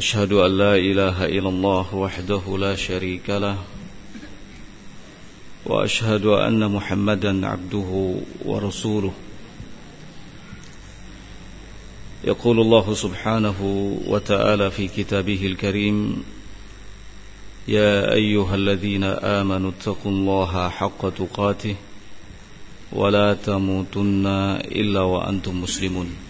أشهد أن لا إله إلا الله وحده لا شريك له وأشهد أن محمدا عبده ورسوله. يقول الله سبحانه وتعالى في كتابه الكريم يا أيها الذين آمنوا اتقوا الله حق تقاته ولا تموتن إلا وأنتم مسلمون.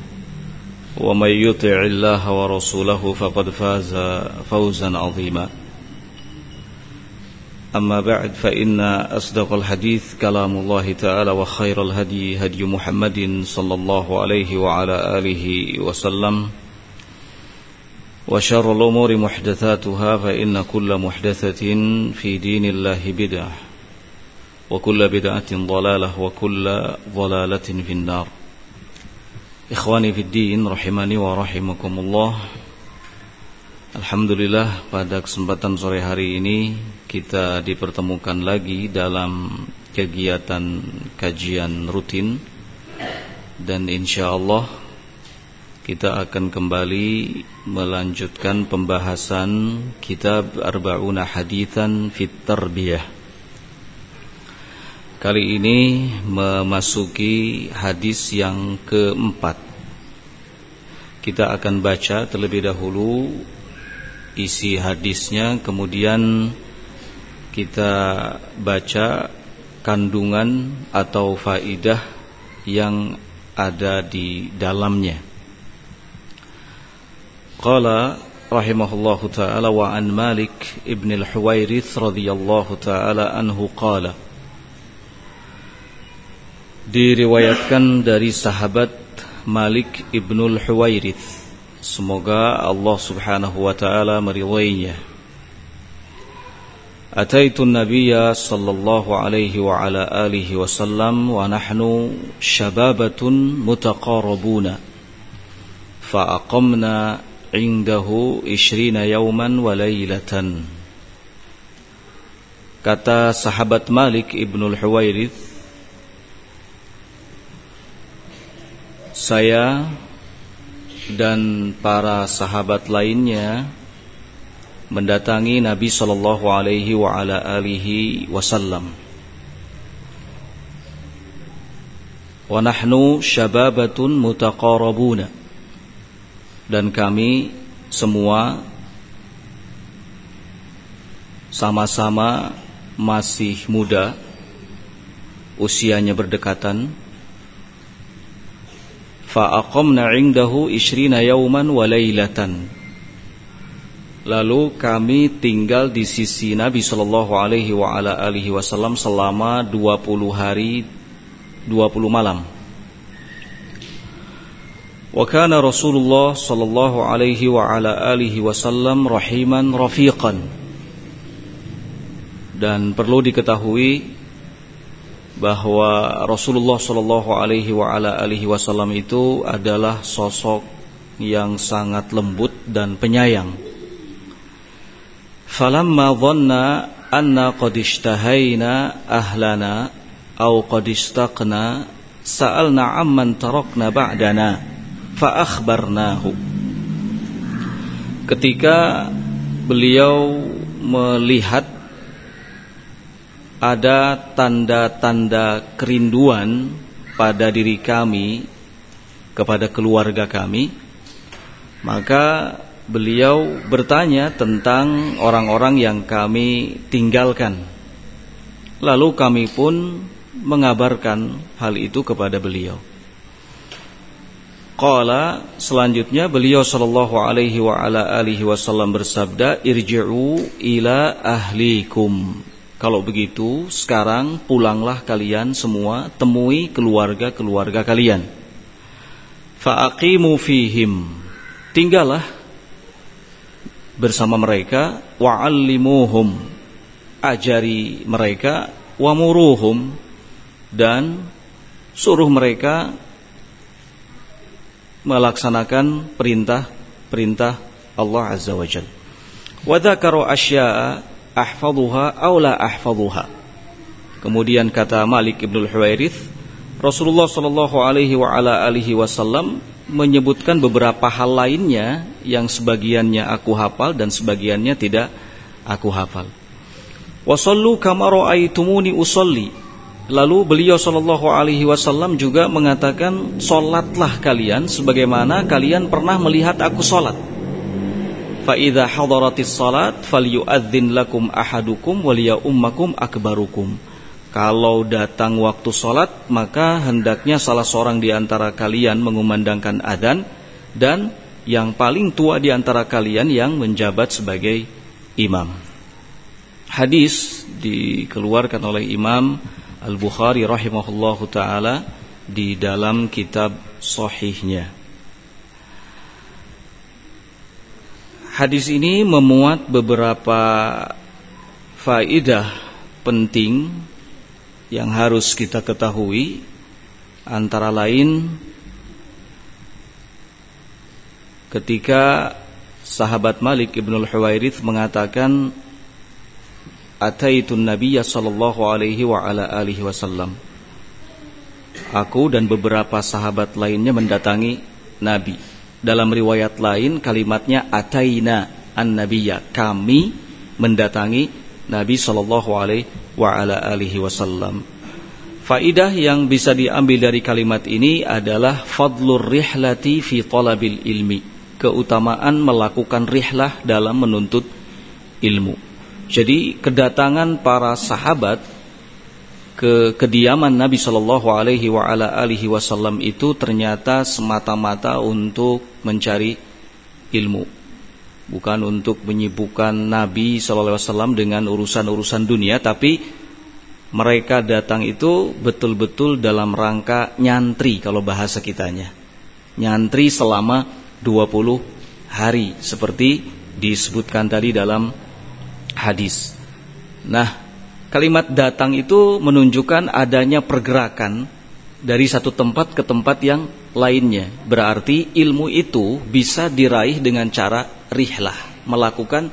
ومن يطع الله ورسوله فقد فاز فوزا عظيما. أما بعد فإن أصدق الحديث كلام الله تعالى وخير الهدي هدي محمد صلى الله عليه وعلى آله وسلم. وشر الأمور محدثاتها فإن كل محدثة في دين الله بدعة وكل بدعة ضلالة وكل ضلالة في النار. Ikhwani Fiddin Rahimani wa Rahimakumullah. Alhamdulillah pada kesempatan sore hari ini Kita dipertemukan lagi dalam kegiatan kajian rutin. Dan insya Allah Kita akan kembali melanjutkan pembahasan Kitab Arba'una Hadithan Fit Tarbiyah Kali ini memasuki hadis yang keempat. Kita akan baca terlebih dahulu isi hadisnya Kemudian kita baca kandungan atau faidah yang ada di dalamnya. Qala ta'ala wa an Malik ibn al-Huwairith radhiyallahu ta'ala anhu qala diriwayatkan dari sahabat Malik ibnul Huwairith semoga Allah subhanahu wa ta'ala meridainya. Ataitu Nabiya sallallahu alaihi wa ala alihi wasallam wa nahnu shababatun mutaqarabuna. Fa aqamna indahu 20 yawman wa laylatan. Kata sahabat Malik ibnul Huwairith saya dan para sahabat lainnya mendatangi Nabi sallallahu alaihi wa ala alihi wasallam. Wa nahnu syababatun mutaqarabuna. Dan kami semua sama-sama masih muda, usianya berdekatan Fa'aqamna indahu ishrina yawman wa laylatan Lalu kami tinggal di sisi Nabi sallallahu alaihi wa ala alihi wasallam selama 20 hari 20 malam. Wa kana Rasulullah sallallahu alaihi wa ala alihi wasallam rahiman rafiqan. Dan perlu diketahui bahwa Rasulullah Shallallahu Alaihi Wasallam itu adalah sosok yang sangat lembut dan penyayang. Falamma dhanna anna qad ishtahaina ahlana aw qad istaqna sa'alna amman tarakna ba'dana fa akhbarnahu. Ketika beliau melihat ada tanda-tanda kerinduan pada diri kami kepada keluarga kami maka beliau bertanya tentang orang-orang yang kami tinggalkan. Lalu kami pun mengabarkan hal itu kepada beliau. Qala selanjutnya beliau sallallahu alaihi wa ala alihi wasallam bersabda irji'u ila ahlikum. Kalau begitu sekarang pulanglah kalian semua temui keluarga-keluarga kalian. Fa'aqimu fihim. Tinggallah bersama mereka wa'allimuhum. Ajari mereka wamuruhum dan suruh mereka melaksanakan perintah-perintah Allah Azza wa Jalla. Wa asya'a ahfaduha aw la ahfaduha. Kemudian kata Malik Ibnu Huwairith, Rasulullah sallallahu alaihi wa ala wasallam menyebutkan beberapa hal lainnya yang sebagiannya aku hafal dan sebagiannya tidak aku hafal. Wasallu kama raaitumuni usolli Lalu beliau Shallallahu Alaihi Wasallam juga mengatakan, solatlah kalian sebagaimana kalian pernah melihat aku solat. Hadaratis salat falyu'adzin lakum ahadukum waliya ummakum akbarukum. Kalau datang waktu solat maka hendaknya salah seorang di antara kalian mengumandangkan adzan dan yang paling tua di antara kalian yang menjabat sebagai imam. Hadis dikeluarkan oleh Imam Al-Bukhari rahimahullahu taala di dalam kitab sahihnya. Hadis ini memuat beberapa faidah penting yang harus kita ketahui antara lain ketika sahabat Malik Ibnul Huwairith mengatakan ataitun nabiyya sallallahu alaihi wa ala alihi wasallam. Aku dan beberapa sahabat lainnya mendatangi Nabi. Dalam riwayat lain kalimatnya ataina an-nabiyya. Kami mendatangi Nabi sallallahu alaihi wa ala alihi wasallam. Faidah yang bisa diambil dari kalimat ini adalah fadlur rihlati fi talabil ilmi. Keutamaan melakukan rihlah dalam menuntut ilmu. Jadi kedatangan para sahabat ke kediaman Nabi Shallallahu Alaihi Wasallam itu ternyata semata-mata untuk mencari ilmu, bukan untuk menyibukkan Nabi Wasallam dengan urusan-urusan dunia, tapi mereka datang itu betul-betul dalam rangka nyantri kalau bahasa kitanya, nyantri selama 20 hari seperti disebutkan tadi dalam hadis. Nah, kalimat datang itu menunjukkan adanya pergerakan dari satu tempat ke tempat yang lainnya. Berarti ilmu itu bisa diraih dengan cara rihlah, melakukan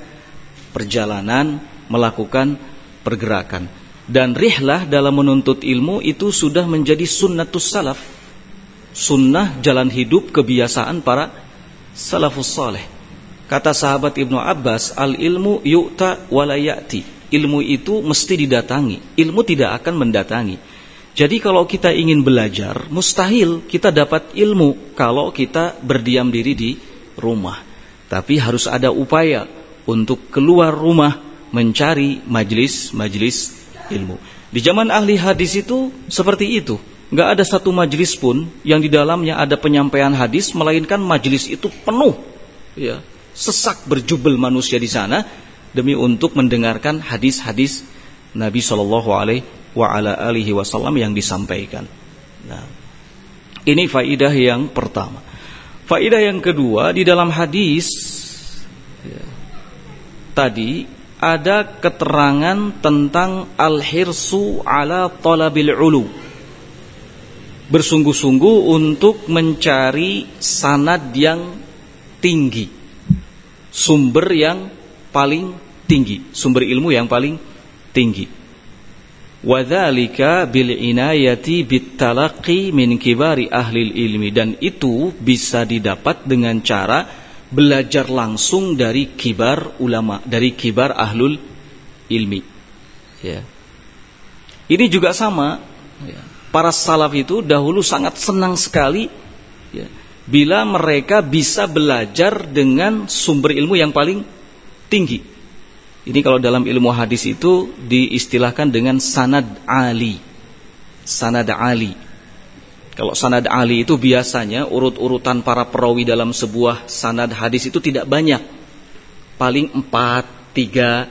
perjalanan, melakukan pergerakan. Dan rihlah dalam menuntut ilmu itu sudah menjadi sunnatus salaf. Sunnah jalan hidup kebiasaan para salafus saleh. Kata sahabat Ibnu Abbas, al ilmu yu'ta walayati. Ilmu itu mesti didatangi. Ilmu tidak akan mendatangi. Jadi kalau kita ingin belajar, mustahil kita dapat ilmu kalau kita berdiam diri di rumah. Tapi harus ada upaya untuk keluar rumah mencari majlis-majlis ilmu. Di zaman ahli hadis itu seperti itu. Gak ada satu majlis pun yang di dalamnya ada penyampaian hadis, melainkan majlis itu penuh. Ya, sesak berjubel manusia di sana demi untuk mendengarkan hadis-hadis Nabi Shallallahu Alaihi Wasallam yang disampaikan. Nah, ini faidah yang pertama. Faidah yang kedua di dalam hadis ya, tadi ada keterangan tentang al-hirsu ala talabil ulu. Bersungguh-sungguh untuk mencari sanad yang tinggi sumber yang paling tinggi, sumber ilmu yang paling tinggi. Wadzalika bil inayati bitalaqi min kibari ahli ilmi dan itu bisa didapat dengan cara belajar langsung dari kibar ulama, dari kibar ahlul ilmi. Ya. Ini juga sama. Ya. Para salaf itu dahulu sangat senang sekali ya, bila mereka bisa belajar dengan sumber ilmu yang paling tinggi. Ini kalau dalam ilmu hadis itu diistilahkan dengan sanad ali. Sanad ali. Kalau sanad ali itu biasanya urut-urutan para perawi dalam sebuah sanad hadis itu tidak banyak. Paling empat, tiga.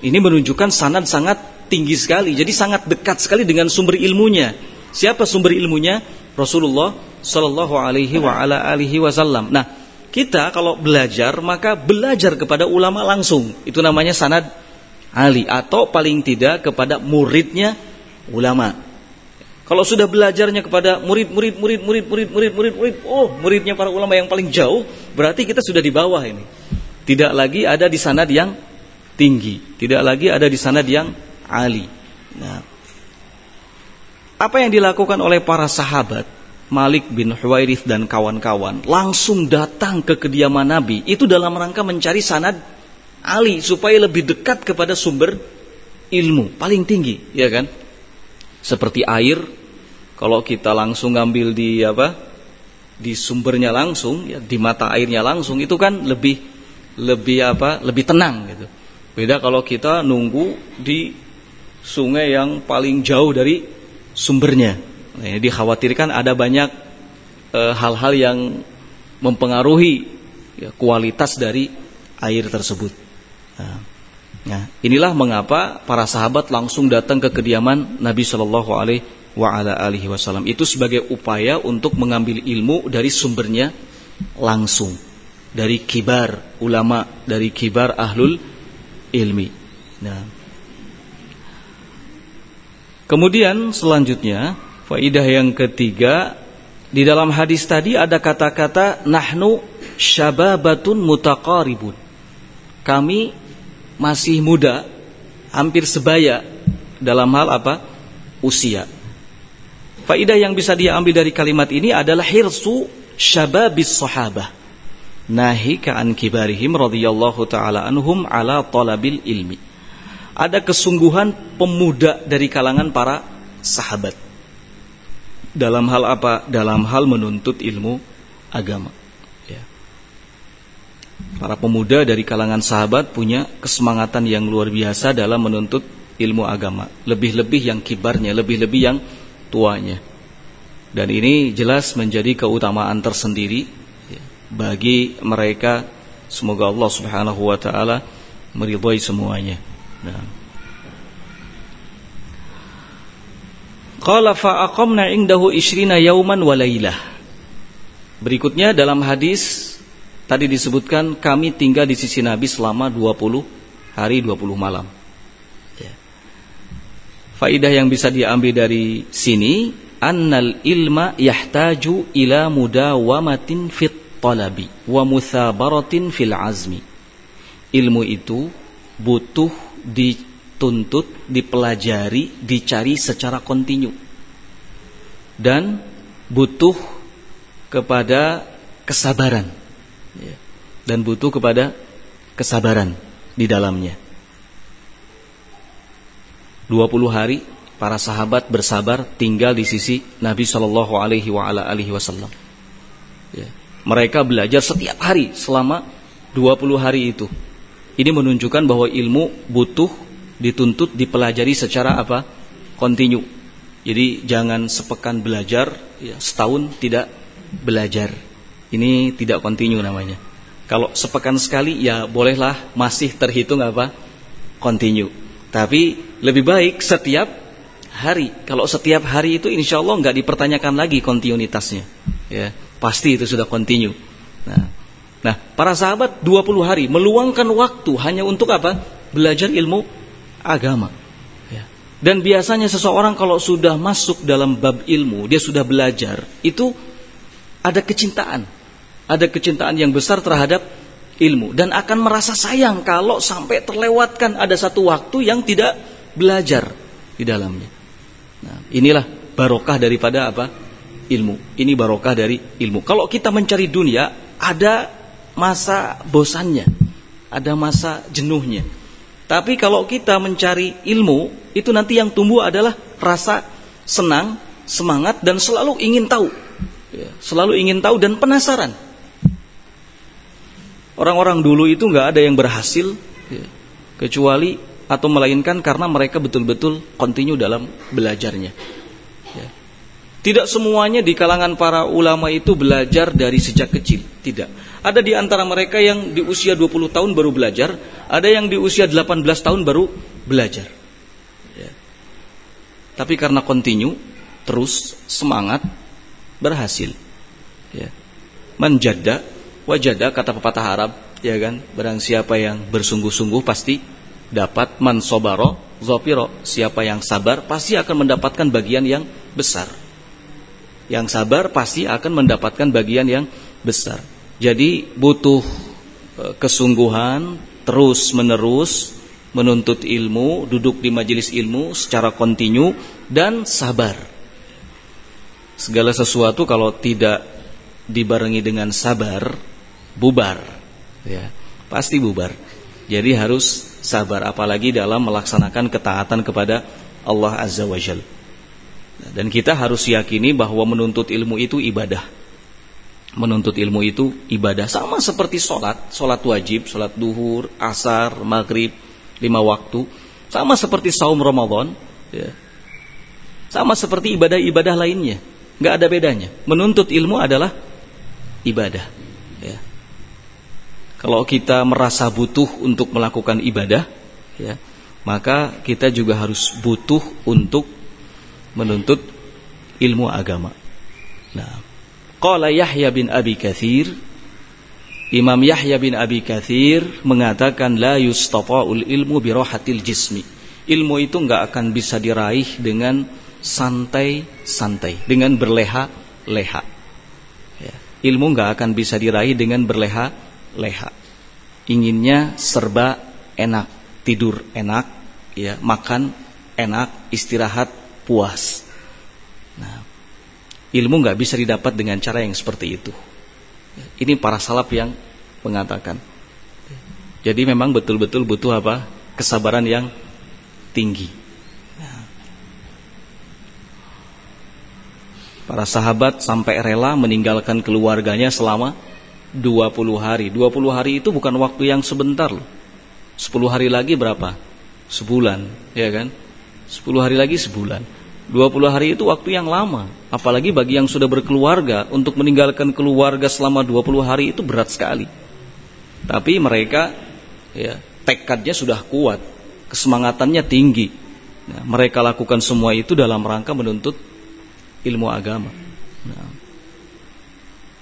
Ini menunjukkan sanad sangat tinggi sekali. Jadi sangat dekat sekali dengan sumber ilmunya. Siapa sumber ilmunya? Rasulullah Sallallahu Alaihi Wasallam. Nah, kita kalau belajar maka belajar kepada ulama langsung. Itu namanya sanad ali atau paling tidak kepada muridnya ulama. Kalau sudah belajarnya kepada murid-murid, murid-murid, murid-murid, murid-murid, oh muridnya para ulama yang paling jauh, berarti kita sudah di bawah ini. Tidak lagi ada di sanad yang tinggi, tidak lagi ada di sanad yang ali. Nah, apa yang dilakukan oleh para sahabat Malik bin Huwairith dan kawan-kawan langsung datang ke kediaman Nabi itu dalam rangka mencari sanad Ali supaya lebih dekat kepada sumber ilmu paling tinggi, ya kan? Seperti air kalau kita langsung ngambil di apa? Di sumbernya langsung, ya, di mata airnya langsung itu kan lebih lebih apa? Lebih tenang gitu. Beda kalau kita nunggu di sungai yang paling jauh dari sumbernya. Nah, ini dikhawatirkan ada banyak eh, hal-hal e, yang mempengaruhi ya, kualitas dari air tersebut. Nah, inilah mengapa para sahabat langsung datang ke kediaman Nabi Shallallahu Alaihi wasallam. Itu sebagai upaya untuk mengambil ilmu dari sumbernya langsung. Dari kibar ulama dari kibar ahlul ilmi. Nah kemudian selanjutnya faidah yang ketiga di dalam hadis tadi ada kata-kata nahnu syababatun mutaqaribun kami masih muda hampir sebaya dalam hal apa usia Faidah yang bisa dia ambil dari kalimat ini adalah hirsu syababis sahabah. Nahika an kibarihim radhiyallahu taala anhum ala talabil ilmi. Ada kesungguhan pemuda dari kalangan para sahabat. Dalam hal apa? Dalam hal menuntut ilmu agama. Ya. Para pemuda dari kalangan sahabat punya kesemangatan yang luar biasa dalam menuntut ilmu agama. Lebih-lebih yang kibarnya, lebih-lebih yang tuanya. Dan ini jelas menjadi keutamaan tersendiri ya, bagi mereka. Semoga Allah Subhanahu wa taala meridhai semuanya. Nah. Qala fa aqamna indahu ishrina yauman wa lailah. Berikutnya dalam hadis tadi disebutkan kami tinggal di sisi Nabi selama 20 hari 20 malam. Faidah yang bisa diambil dari sini annal ilma yahtaju ila mudawamatin fit talabi wa muthabaratin fil azmi. Ilmu itu butuh dituntut, dipelajari, dicari secara kontinu. Dan butuh kepada kesabaran. Ya. Dan butuh kepada kesabaran di dalamnya. 20 hari para sahabat bersabar tinggal di sisi Nabi Shallallahu Alaihi Wasallam. Ya. Mereka belajar setiap hari selama 20 hari itu. Ini menunjukkan bahwa ilmu butuh dituntut dipelajari secara apa? Kontinu. Jadi jangan sepekan belajar, ya, setahun tidak belajar. Ini tidak kontinu namanya. Kalau sepekan sekali ya bolehlah masih terhitung apa? Kontinu. Tapi lebih baik setiap hari. Kalau setiap hari itu insya Allah nggak dipertanyakan lagi kontinuitasnya. Ya, pasti itu sudah kontinu. Nah, nah, para sahabat 20 hari meluangkan waktu hanya untuk apa? Belajar ilmu agama. Ya. Dan biasanya seseorang kalau sudah masuk dalam bab ilmu, dia sudah belajar, itu ada kecintaan. Ada kecintaan yang besar terhadap ilmu dan akan merasa sayang kalau sampai terlewatkan ada satu waktu yang tidak belajar di dalamnya. Nah, inilah barokah daripada apa? Ilmu. Ini barokah dari ilmu. Kalau kita mencari dunia, ada masa bosannya, ada masa jenuhnya. Tapi kalau kita mencari ilmu, itu nanti yang tumbuh adalah rasa senang, semangat dan selalu ingin tahu. Ya, selalu ingin tahu dan penasaran. Orang-orang dulu itu nggak ada yang berhasil ya, kecuali atau melainkan karena mereka betul-betul continue dalam belajarnya. Ya. Tidak semuanya di kalangan para ulama itu belajar dari sejak kecil, tidak. Ada di antara mereka yang di usia 20 tahun baru belajar, ada yang di usia 18 tahun baru belajar. Ya. Tapi karena continue, terus semangat, berhasil. Ya. Menjada, wajada kata pepatah Arab, ya kan? Barang siapa yang bersungguh-sungguh pasti dapat mansobaro, zopiro. Siapa yang sabar pasti akan mendapatkan bagian yang besar. Yang sabar pasti akan mendapatkan bagian yang besar. Jadi butuh e, kesungguhan terus menerus menuntut ilmu, duduk di majelis ilmu secara kontinu dan sabar. Segala sesuatu kalau tidak dibarengi dengan sabar bubar ya pasti bubar. Jadi harus sabar apalagi dalam melaksanakan ketaatan kepada Allah Azza wa Jal. Dan kita harus yakini bahwa menuntut ilmu itu ibadah menuntut ilmu itu ibadah sama seperti sholat sholat wajib sholat duhur asar maghrib lima waktu sama seperti saum Ramadan ya. sama seperti ibadah-ibadah lainnya nggak ada bedanya. Menuntut ilmu adalah ibadah. Ya. Kalau kita merasa butuh untuk melakukan ibadah, ya, maka kita juga harus butuh untuk menuntut ilmu agama. Nah, qala Yahya bin Abi Katsir Imam Yahya bin Abi Katsir mengatakan la yustafa'ul ilmu bi jismi. Ilmu itu nggak akan bisa diraih dengan santai-santai dengan berleha-leha. Ya. Ilmu nggak akan bisa diraih dengan berleha-leha. Inginnya serba enak, tidur enak, ya makan enak, istirahat puas. Ilmu nggak bisa didapat dengan cara yang seperti itu. Ini para salaf yang mengatakan. Jadi memang betul-betul butuh apa? Kesabaran yang tinggi. Para sahabat sampai rela meninggalkan keluarganya selama 20 hari. 20 hari itu bukan waktu yang sebentar loh. 10 hari lagi berapa? Sebulan, ya kan? 10 hari lagi sebulan. 20 hari itu waktu yang lama. Apalagi bagi yang sudah berkeluarga, untuk meninggalkan keluarga selama 20 hari itu berat sekali. Tapi mereka ya tekadnya sudah kuat, kesemangatannya tinggi. Nah, mereka lakukan semua itu dalam rangka menuntut ilmu agama. Nah.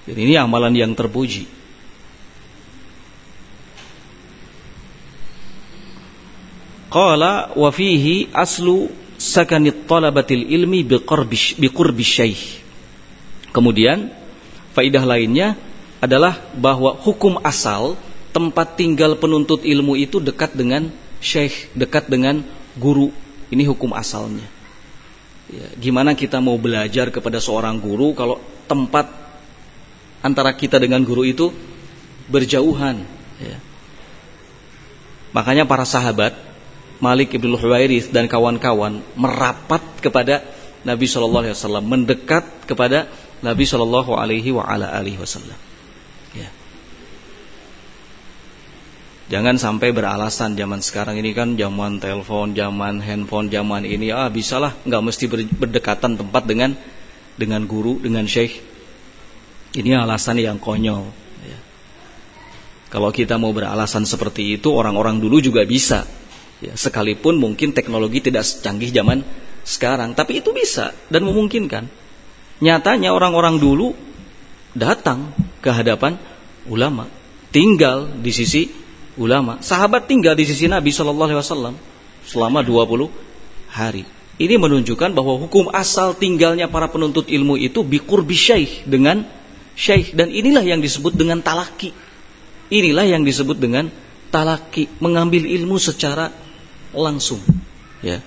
Jadi ini amalan yang terpuji. Qala wa fihi aslu sakanit talabatil ilmi biqurbi syaikh. Kemudian faidah lainnya adalah bahwa hukum asal tempat tinggal penuntut ilmu itu dekat dengan syekh, dekat dengan guru. Ini hukum asalnya. Ya, gimana kita mau belajar kepada seorang guru kalau tempat antara kita dengan guru itu berjauhan. Ya. Makanya para sahabat Malik ibn Huwairith dan kawan-kawan merapat kepada Nabi Shallallahu Alaihi Wasallam, mendekat kepada Nabi Shallallahu Alaihi Wasallam. Jangan sampai beralasan zaman sekarang ini kan zaman telepon, zaman handphone, zaman ini ah bisalah nggak mesti berdekatan tempat dengan dengan guru, dengan syekh. Ini alasan yang konyol. Ya. Kalau kita mau beralasan seperti itu, orang-orang dulu juga bisa. Ya, sekalipun mungkin teknologi tidak secanggih zaman sekarang, tapi itu bisa dan memungkinkan. Nyatanya orang-orang dulu datang ke hadapan ulama, tinggal di sisi ulama. Sahabat tinggal di sisi Nabi Shallallahu Alaihi Wasallam selama 20 hari. Ini menunjukkan bahwa hukum asal tinggalnya para penuntut ilmu itu bikur bisyaih dengan syaih dan inilah yang disebut dengan talaki. Inilah yang disebut dengan talaki, mengambil ilmu secara langsung, ya,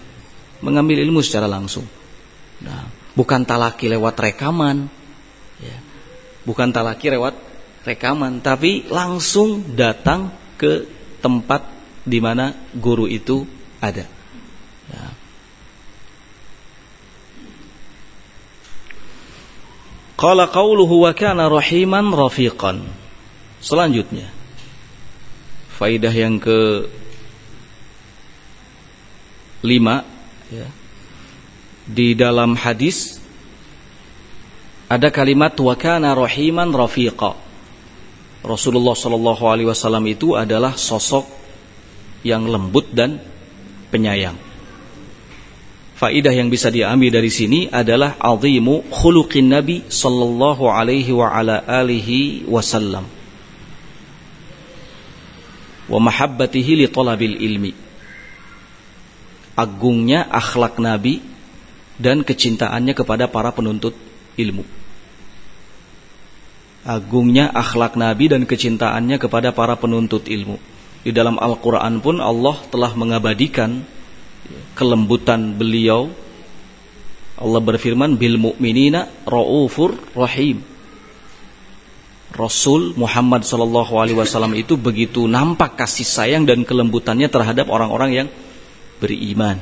mengambil ilmu secara langsung. Nah, bukan talaki lewat rekaman, ya, bukan talaki lewat rekaman, tapi langsung datang ke tempat di mana guru itu ada. Ya. Qala qawluhu wa kana rahiman rafiqan. Selanjutnya. Faidah yang ke lima ya. Di dalam hadis ada kalimat wa kana rahiman rafiqa. Rasulullah Shallallahu alaihi wasallam itu adalah sosok yang lembut dan penyayang. Faidah yang bisa diambil dari sini adalah azimu khuluqin Nabi sallallahu alaihi wa ala alihi wasallam. Wa mahabbatihi li talabil ilmi. Agungnya akhlak Nabi dan kecintaannya kepada para penuntut ilmu. Agungnya akhlak Nabi dan kecintaannya kepada para penuntut ilmu. Di dalam Al-Quran pun Allah telah mengabadikan kelembutan beliau Allah berfirman bil mu'minina raufur rahim Rasul Muhammad wasallam itu begitu nampak kasih sayang dan kelembutannya terhadap orang-orang yang beriman.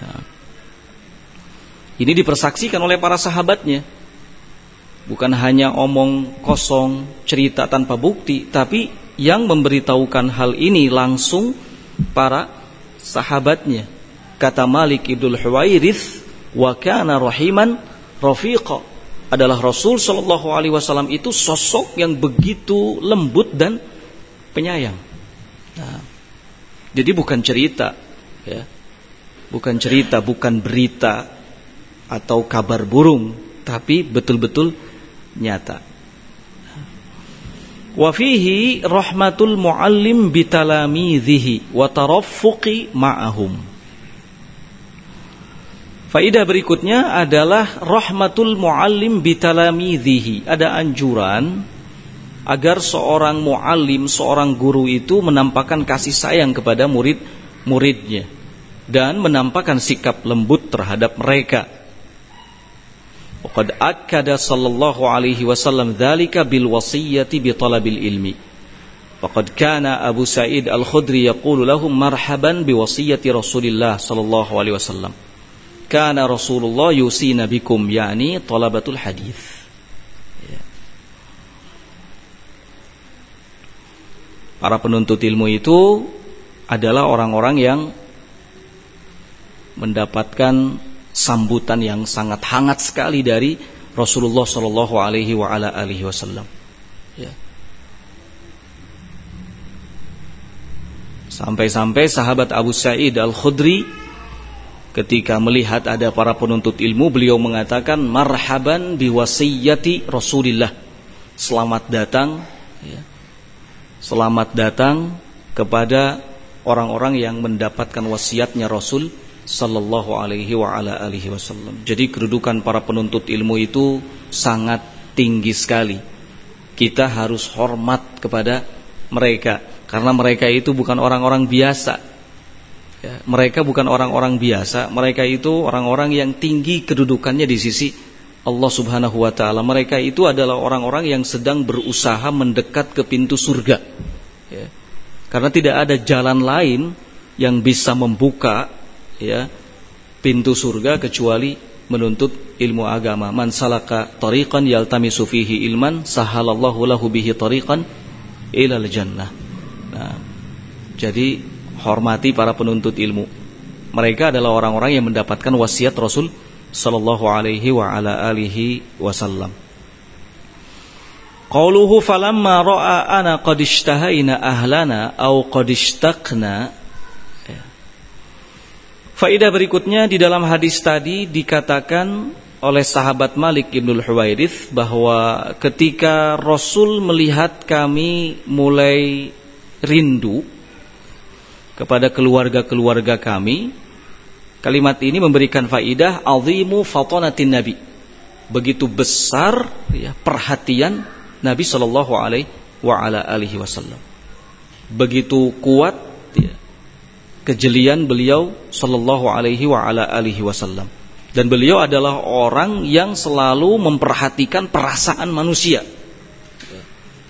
Nah. Ini dipersaksikan oleh para sahabatnya. Bukan hanya omong kosong, cerita tanpa bukti, tapi yang memberitahukan hal ini langsung para sahabatnya. Kata Malik Ibnul Huwairith, wa kana rahiman rafiqa. Adalah Rasul Shallallahu alaihi wasallam itu sosok yang begitu lembut dan penyayang. Nah, jadi bukan cerita ya. Bukan cerita, bukan berita atau kabar burung, tapi betul-betul nyata. Wa fihi rahmatul muallim bitalamidhihi wa taraffuqi ma'ahum. Faidah berikutnya adalah rahmatul muallim bitalamidhihi. Ada anjuran agar seorang muallim, seorang guru itu menampakkan kasih sayang kepada murid-muridnya dan menampakkan sikap lembut terhadap mereka Waqad akkada sallallahu alaihi wasallam dzalika bil wasiyyati bi talabil ilmi. Faqad kana Abu Sa'id Al-Khudri yaqulu lahum marhaban bi wasiyyati Rasulillah sallallahu alaihi wasallam. Kana Rasulullah yusina bikum yani talabatul hadis. Ya. Para penuntut ilmu itu adalah orang-orang yang mendapatkan sambutan yang sangat hangat sekali dari Rasulullah Shallallahu Alaihi Wasallam. Ya. Sampai-sampai sahabat Abu Sa'id Al Khudri ketika melihat ada para penuntut ilmu, beliau mengatakan marhaban biwasiyati Rasulillah. Selamat datang, ya. selamat datang kepada orang-orang yang mendapatkan wasiatnya Rasul sallallahu alaihi wa ala alihi wasallam. Jadi kedudukan para penuntut ilmu itu sangat tinggi sekali. Kita harus hormat kepada mereka karena mereka itu bukan orang-orang biasa. Ya, mereka bukan orang-orang biasa, mereka itu orang-orang yang tinggi kedudukannya di sisi Allah Subhanahu wa taala. Mereka itu adalah orang-orang yang sedang berusaha mendekat ke pintu surga. Ya. Karena tidak ada jalan lain yang bisa membuka ya pintu surga kecuali menuntut ilmu agama. Man salaka tariqan yaltamisu fihi ilman sahalallahu lahu bihi tariqan ilal jannah. Nah, jadi hormati para penuntut ilmu. Mereka adalah orang-orang yang mendapatkan wasiat Rasul sallallahu alaihi wa ala alihi wasallam. Qauluhu falamma ra'a ana qad ishtahaina ahlana aw qad ishtaqna Faidah berikutnya di dalam hadis tadi dikatakan oleh sahabat Malik Ibnul Huwairith bahwa ketika Rasul melihat kami mulai rindu kepada keluarga-keluarga kami, kalimat ini memberikan faidah azimu fatanatin nabi. Begitu besar ya, perhatian Nabi Shallallahu alaihi wasallam. Begitu kuat kejelian beliau sallallahu alaihi wasallam. Dan beliau adalah orang yang selalu memperhatikan perasaan manusia.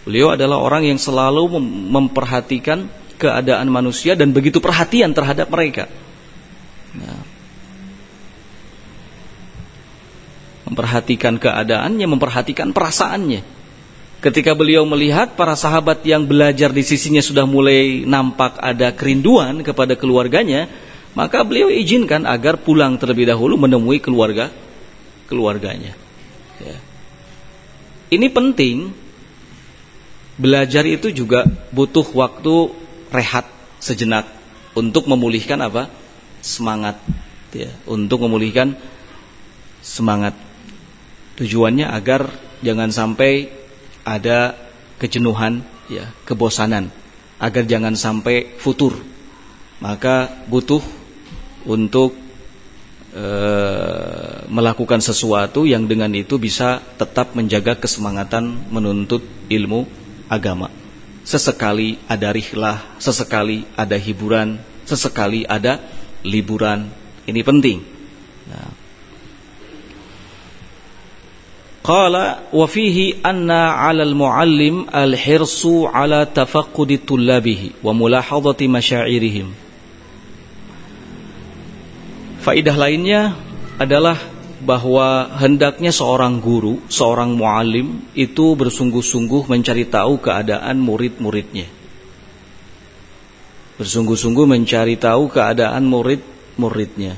Beliau adalah orang yang selalu memperhatikan keadaan manusia dan begitu perhatian terhadap mereka. Nah. memperhatikan keadaannya, memperhatikan perasaannya. Ketika beliau melihat para sahabat yang belajar di sisinya sudah mulai nampak ada kerinduan kepada keluarganya, maka beliau izinkan agar pulang terlebih dahulu menemui keluarga keluarganya. Ya. Ini penting. Belajar itu juga butuh waktu rehat sejenak untuk memulihkan apa? Semangat. Ya, untuk memulihkan semangat. Tujuannya agar jangan sampai ada kejenuhan, ya, kebosanan, agar jangan sampai futur. Maka butuh untuk e, melakukan sesuatu yang dengan itu bisa tetap menjaga kesemangatan menuntut ilmu agama. Sesekali ada rihlah, sesekali ada hiburan, sesekali ada liburan. Ini penting. Nah. Qala wa fihi anna 'ala al-muallim al-hirsu 'ala tafaqqudi tullabihi wa mulahadhati masyairihim. Faidah lainnya adalah bahwa hendaknya seorang guru, seorang muallim itu bersungguh-sungguh mencari tahu keadaan murid-muridnya. Bersungguh-sungguh mencari tahu keadaan murid-muridnya.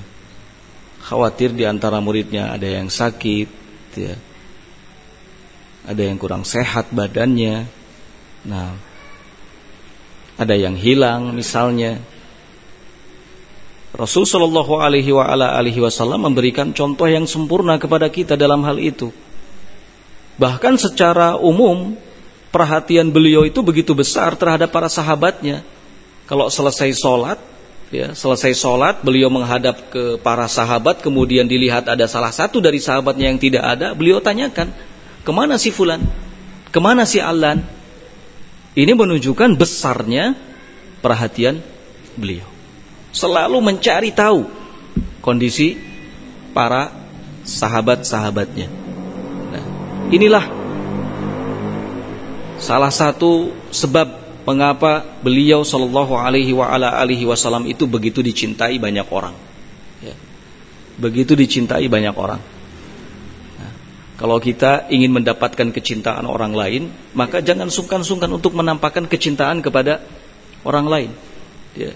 Khawatir di antara muridnya ada yang sakit, ya. Ada yang kurang sehat badannya. Nah, ada yang hilang misalnya. Rasul Shallallahu Alaihi Wasallam memberikan contoh yang sempurna kepada kita dalam hal itu. Bahkan secara umum perhatian beliau itu begitu besar terhadap para sahabatnya. Kalau selesai sholat, ya selesai sholat beliau menghadap ke para sahabat, kemudian dilihat ada salah satu dari sahabatnya yang tidak ada, beliau tanyakan ke mana si Fulan, ke mana si Alan. Ini menunjukkan besarnya perhatian beliau selalu mencari tahu kondisi para sahabat-sahabatnya. Nah, inilah salah satu sebab mengapa beliau Shallallahu Alaihi Wasallam itu begitu dicintai banyak orang. Ya. Begitu dicintai banyak orang. Kalau kita ingin mendapatkan kecintaan orang lain, maka jangan sungkan-sungkan untuk menampakkan kecintaan kepada orang lain. Ya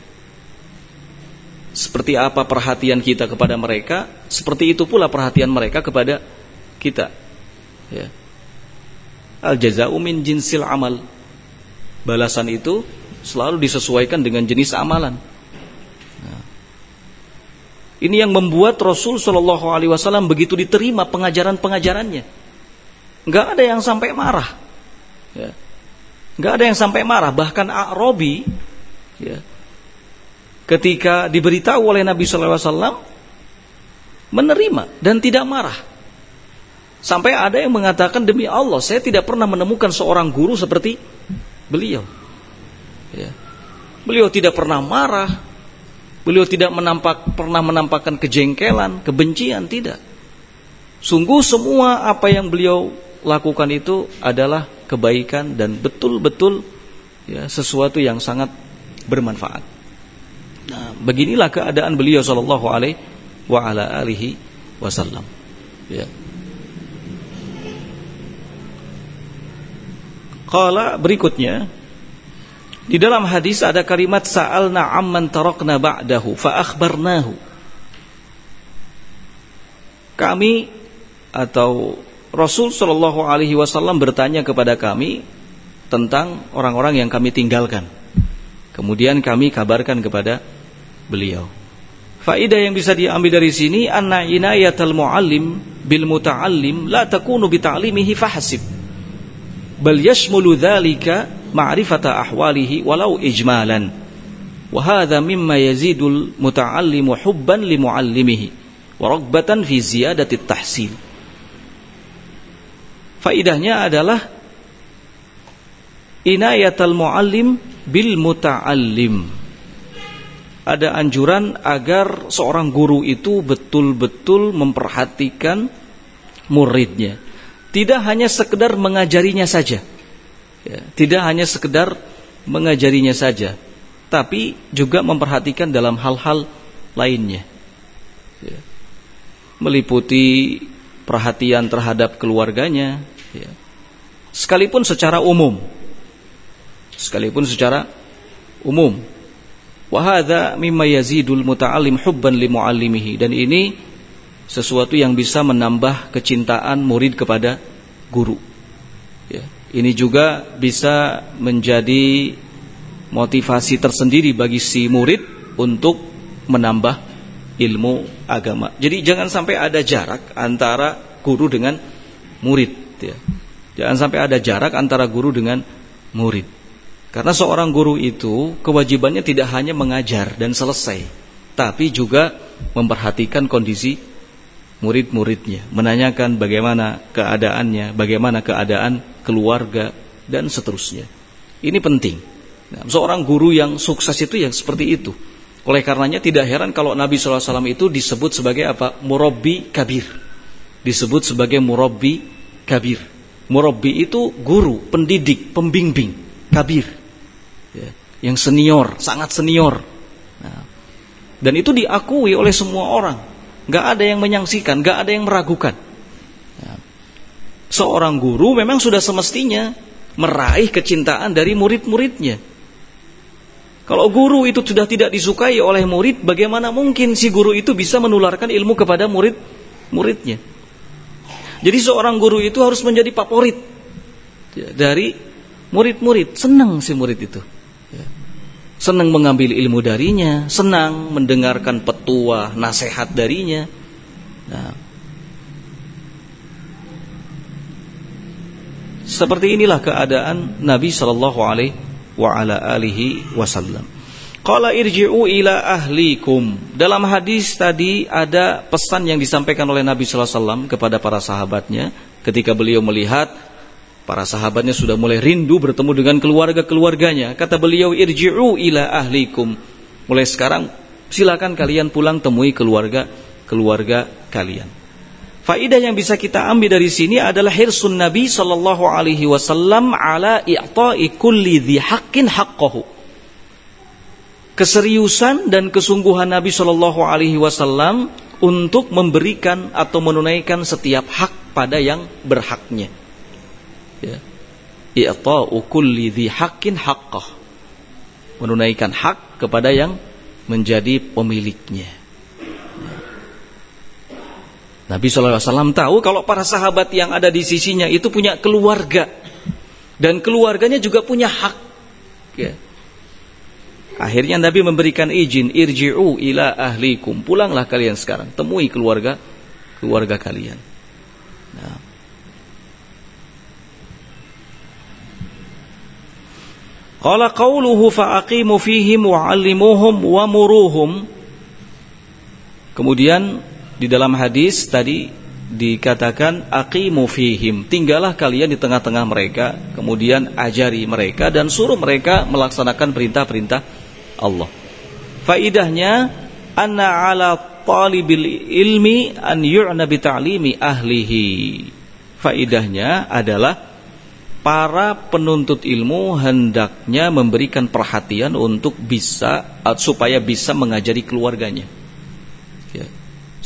seperti apa perhatian kita kepada mereka, seperti itu pula perhatian mereka kepada kita. Ya. Al jazau min jinsil amal. Balasan itu selalu disesuaikan dengan jenis amalan. Ini yang membuat Rasul Shallallahu Alaihi Wasallam begitu diterima pengajaran-pengajarannya. Gak ada yang sampai marah. Ya. Gak ada yang sampai marah. Bahkan Robi, ya, ketika diberitahu oleh Nabi SAW menerima dan tidak marah. Sampai ada yang mengatakan demi Allah saya tidak pernah menemukan seorang guru seperti beliau. Ya. Beliau tidak pernah marah. Beliau tidak menampak pernah menampakkan kejengkelan, kebencian tidak. Sungguh semua apa yang beliau lakukan itu adalah kebaikan dan betul-betul ya sesuatu yang sangat bermanfaat. Nah, beginilah keadaan beliau sallallahu alaihi wasallam. Ya. Qala berikutnya di dalam hadis ada kalimat sa'alna amman tarakna ba'dahu fa akhbarnahu. Kami atau Rasul Shallallahu Alaihi Wasallam bertanya kepada kami tentang orang-orang yang kami tinggalkan. Kemudian kami kabarkan kepada beliau. Faidah yang bisa diambil dari sini anna inayatul muallim bil muta'allim la takunu bi ta'limihi fahasib. Bal yashmulu dzalika ma'rifata ahwalihi walau ijmalan. Wa hadha mimma yazidul muta'allimu hubban li muallimihi wa ragbatan fi ziyadati tahsil. Faidahnya adalah inayatul muallim bil muta'allim ada anjuran agar seorang guru itu betul-betul memperhatikan muridnya. Tidak hanya sekedar mengajarinya saja. Ya, tidak hanya sekedar mengajarinya saja. Tapi juga memperhatikan dalam hal-hal lainnya. Ya. Meliputi perhatian terhadap keluarganya, ya. sekalipun secara umum, sekalipun secara umum. Wahada mimma yazidul muta'alim hubban li muallimihi dan ini sesuatu yang bisa menambah kecintaan murid kepada guru. Ya. Ini juga bisa menjadi motivasi tersendiri bagi si murid untuk menambah ilmu agama. Jadi jangan sampai ada jarak antara guru dengan murid ya. Jangan sampai ada jarak antara guru dengan murid. Karena seorang guru itu kewajibannya tidak hanya mengajar dan selesai, tapi juga memperhatikan kondisi murid-muridnya, menanyakan bagaimana keadaannya, bagaimana keadaan keluarga dan seterusnya. Ini penting. Nah, seorang guru yang sukses itu yang seperti itu. Oleh karenanya tidak heran kalau Nabi SAW itu disebut sebagai apa? Murabbi kabir. Disebut sebagai murabbi kabir. Murabbi itu guru, pendidik, pembimbing, kabir. Ya, yang senior, sangat senior. Nah, dan itu diakui oleh semua orang. Gak ada yang menyangsikan, gak ada yang meragukan. Ya. Seorang guru memang sudah semestinya meraih kecintaan dari murid-muridnya. Kalau guru itu sudah tidak disukai oleh murid, bagaimana mungkin si guru itu bisa menularkan ilmu kepada murid-muridnya? Jadi seorang guru itu harus menjadi favorit ya, dari murid-murid. Senang si murid itu. Senang mengambil ilmu darinya, senang mendengarkan petua, nasihat darinya. Nah, seperti inilah keadaan Nabi Shallallahu Alaihi wa ala alihi wasallam. Qala irji'u ila ahlikum. Dalam hadis tadi ada pesan yang disampaikan oleh Nabi sallallahu alaihi wasallam kepada para sahabatnya ketika beliau melihat para sahabatnya sudah mulai rindu bertemu dengan keluarga-keluarganya. Kata beliau irji'u ila ahlikum. Mulai sekarang silakan kalian pulang temui keluarga keluarga kalian. Faidah yang bisa kita ambil dari sini adalah hirsun Nabi sallallahu alaihi wasallam ala i'ta'i kulli dhi haqqin haqqahu. Keseriusan dan kesungguhan Nabi sallallahu alaihi wasallam untuk memberikan atau menunaikan setiap hak pada yang berhaknya. I'ta'u kulli dhi haqqin haqqah. Menunaikan hak kepada yang menjadi pemiliknya. Nabi SAW tahu kalau para sahabat yang ada di sisinya itu punya keluarga. Dan keluarganya juga punya hak. Ya. Akhirnya Nabi memberikan izin, irji'u ila ahlikum. Pulanglah kalian sekarang, temui keluarga keluarga kalian. Nah. Qala qawluhu fa'aqimu fihim wa'allimuhum wa muruhum. Kemudian di dalam hadis tadi dikatakan aqimu fihim, tinggallah kalian di tengah-tengah mereka, kemudian ajari mereka dan suruh mereka melaksanakan perintah-perintah Allah. Faidahnya anna ala talibil ilmi an yu'na bi ta'limi ahlihi. Faidahnya adalah para penuntut ilmu hendaknya memberikan perhatian untuk bisa supaya bisa mengajari keluarganya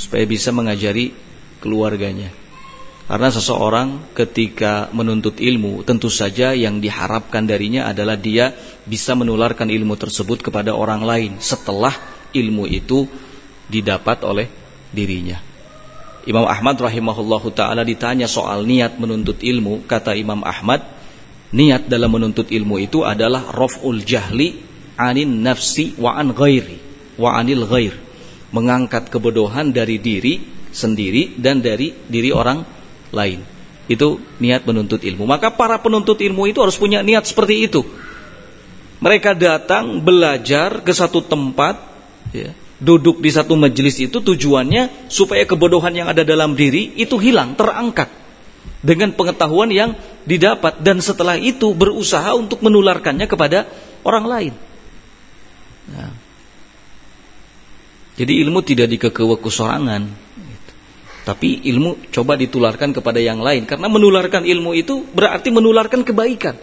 supaya bisa mengajari keluarganya. Karena seseorang ketika menuntut ilmu tentu saja yang diharapkan darinya adalah dia bisa menularkan ilmu tersebut kepada orang lain setelah ilmu itu didapat oleh dirinya. Imam Ahmad rahimahullahu taala ditanya soal niat menuntut ilmu, kata Imam Ahmad, niat dalam menuntut ilmu itu adalah raf'ul jahli anin nafsi wa an ghairi wa anil ghair mengangkat kebodohan dari diri sendiri dan dari diri orang lain. Itu niat menuntut ilmu. Maka para penuntut ilmu itu harus punya niat seperti itu. Mereka datang belajar ke satu tempat, ya, duduk di satu majelis itu tujuannya supaya kebodohan yang ada dalam diri itu hilang, terangkat dengan pengetahuan yang didapat dan setelah itu berusaha untuk menularkannya kepada orang lain. Nah, jadi ilmu tidak dikekewa sorangan. Gitu. Tapi ilmu coba ditularkan kepada yang lain. Karena menularkan ilmu itu berarti menularkan kebaikan.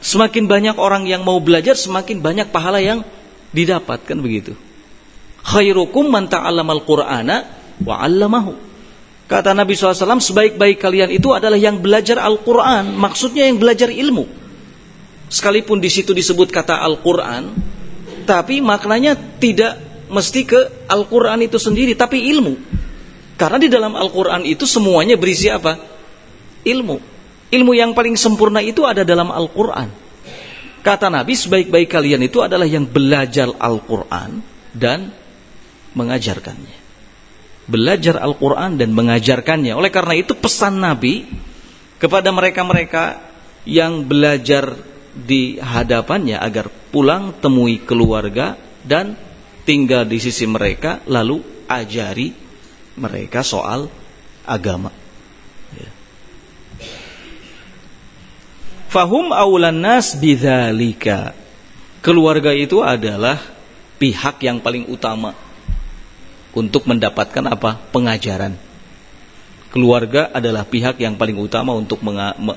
Semakin banyak orang yang mau belajar, semakin banyak pahala yang didapatkan begitu. Khairukum man ta'allamal Qur'ana wa 'allamahu. Kata Nabi SAW, sebaik-baik kalian itu adalah yang belajar Al-Quran. Maksudnya yang belajar ilmu. Sekalipun di situ disebut kata Al-Quran, tapi maknanya tidak mesti ke Al-Quran itu sendiri, tapi ilmu. Karena di dalam Al-Quran itu semuanya berisi apa? Ilmu. Ilmu yang paling sempurna itu ada dalam Al-Quran. Kata Nabi, sebaik-baik kalian itu adalah yang belajar Al-Quran dan mengajarkannya belajar Al-Quran dan mengajarkannya. Oleh karena itu pesan Nabi kepada mereka-mereka yang belajar di hadapannya agar pulang temui keluarga dan tinggal di sisi mereka lalu ajari mereka soal agama. Ya. Fahum awlan nas bidzalika. Keluarga itu adalah pihak yang paling utama untuk mendapatkan apa? pengajaran. Keluarga adalah pihak yang paling utama untuk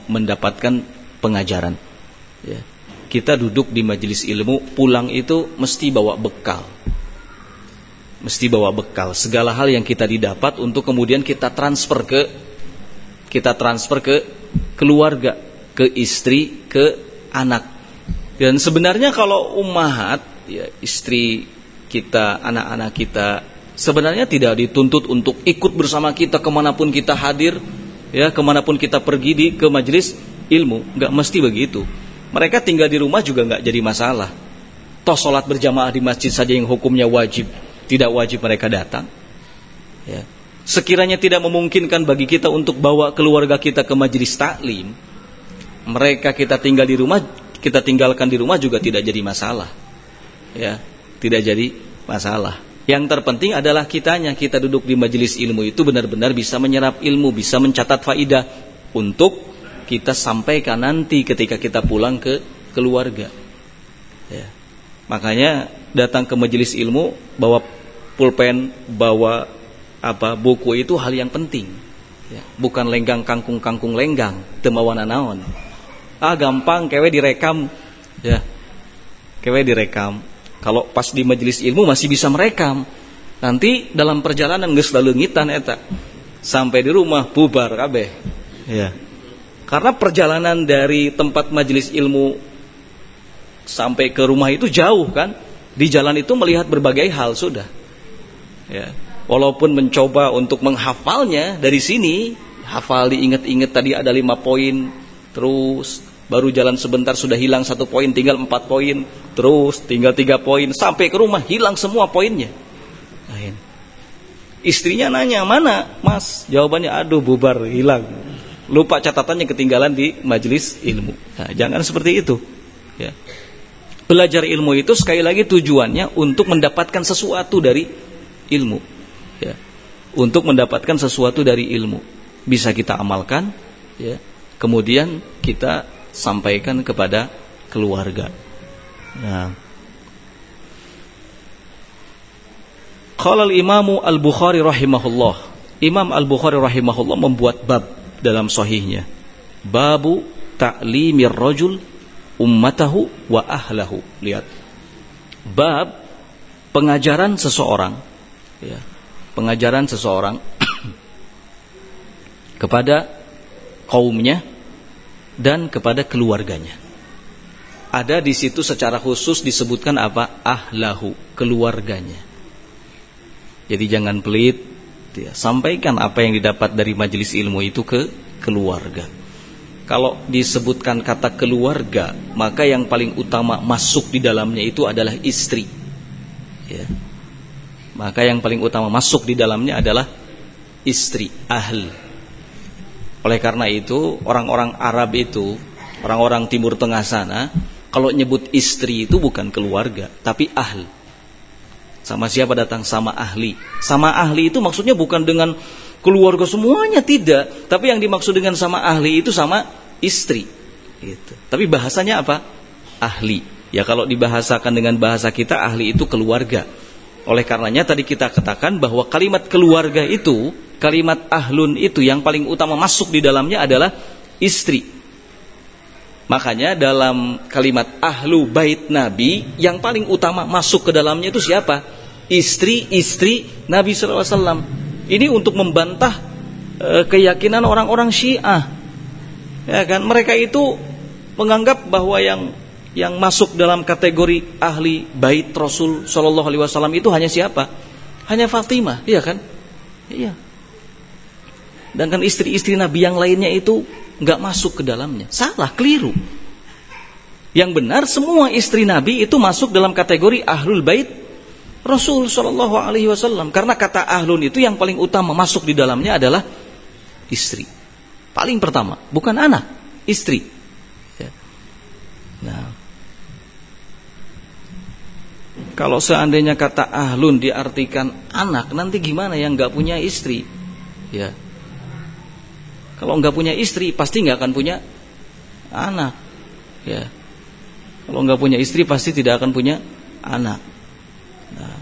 mendapatkan pengajaran. Ya. Kita duduk di majelis ilmu, pulang itu mesti bawa bekal. Mesti bawa bekal. Segala hal yang kita didapat untuk kemudian kita transfer ke kita transfer ke keluarga, ke istri, ke anak. Dan sebenarnya kalau ummahat, ya istri kita, anak-anak kita sebenarnya tidak dituntut untuk ikut bersama kita ke mana pun kita hadir, ya ke mana pun kita pergi di ke majelis ilmu, nggak mesti begitu. Mereka tinggal di rumah juga nggak jadi masalah. Toh sholat berjamaah di masjid saja yang hukumnya wajib, tidak wajib mereka datang. Ya. Sekiranya tidak memungkinkan bagi kita untuk bawa keluarga kita ke majelis taklim, mereka kita tinggal di rumah, kita tinggalkan di rumah juga tidak jadi masalah. Ya, tidak jadi masalah. Yang terpenting adalah kitanya, kita duduk di majelis ilmu itu benar-benar bisa menyerap ilmu, bisa mencatat faidah untuk kita sampaikan nanti ketika kita pulang ke keluarga. Ya. Makanya datang ke majelis ilmu bawa pulpen, bawa apa buku itu hal yang penting. Ya. Bukan lenggang kangkung-kangkung lenggang, temawana naon. Ah gampang, kewe direkam, ya. Kewe direkam kalau pas di majelis ilmu masih bisa merekam. Nanti dalam perjalanan geus leungitan eta. Sampai di rumah bubar kabeh. Ya. Karena perjalanan dari tempat majelis ilmu sampai ke rumah itu jauh kan. Di jalan itu melihat berbagai hal sudah. Ya. Walaupun mencoba untuk menghafalnya dari sini, hafal diinget-inget tadi ada lima poin, terus baru jalan sebentar sudah hilang satu poin tinggal empat poin. Terus tinggal tiga poin. Sampai ke rumah hilang semua poinnya. Istrinya nanya mana mas? Jawabannya aduh bubar hilang. Lupa catatannya ketinggalan di majelis ilmu. Nah, jangan seperti itu. Ya. Belajar ilmu itu sekali lagi tujuannya untuk mendapatkan sesuatu dari ilmu. Ya. Untuk mendapatkan sesuatu dari ilmu. Bisa kita amalkan ya. Kemudian kita sampaikan kepada keluarga. Nah. Qala al-Imam Al-Bukhari rahimahullah. Imam Al-Bukhari rahimahullah membuat bab dalam sahihnya. Babu ta'limir rajul ummatahu wa ahlahu. Lihat. Bab pengajaran seseorang ya. Pengajaran seseorang kepada kaumnya dan kepada keluarganya. Ada di situ secara khusus disebutkan apa? Ahlahu, keluarganya. Jadi jangan pelit, ya, sampaikan apa yang didapat dari majelis ilmu itu ke keluarga. Kalau disebutkan kata keluarga, maka yang paling utama masuk di dalamnya itu adalah istri. Ya. Maka yang paling utama masuk di dalamnya adalah istri, ahli. Oleh karena itu, orang-orang Arab itu, orang-orang Timur Tengah sana, kalau nyebut istri itu bukan keluarga, tapi ahli. Sama siapa datang? Sama ahli. Sama ahli itu maksudnya bukan dengan keluarga semuanya, tidak. Tapi yang dimaksud dengan sama ahli itu sama istri. Gitu. Tapi bahasanya apa? Ahli. Ya kalau dibahasakan dengan bahasa kita, ahli itu keluarga. Oleh karenanya tadi kita katakan bahwa kalimat keluarga itu kalimat ahlun itu yang paling utama masuk di dalamnya adalah istri. Makanya dalam kalimat ahlu bait Nabi yang paling utama masuk ke dalamnya itu siapa? Istri-istri Nabi SAW. Ini untuk membantah e, keyakinan orang-orang Syiah. Ya kan? Mereka itu menganggap bahwa yang yang masuk dalam kategori ahli bait Rasul Shallallahu Alaihi Wasallam itu hanya siapa? Hanya Fatimah, iya kan? Iya. Dan kan istri-istri Nabi yang lainnya itu nggak masuk ke dalamnya. Salah, keliru. Yang benar semua istri Nabi itu masuk dalam kategori ahlul bait Rasul Shallallahu Alaihi Wasallam. Karena kata ahlun itu yang paling utama masuk di dalamnya adalah istri. Paling pertama, bukan anak, istri. Ya. Nah, kalau seandainya kata ahlun diartikan anak, nanti gimana yang nggak punya istri? Ya. Kalau nggak punya istri, pasti nggak akan punya anak. Ya. Kalau nggak punya istri, pasti tidak akan punya anak. Nah.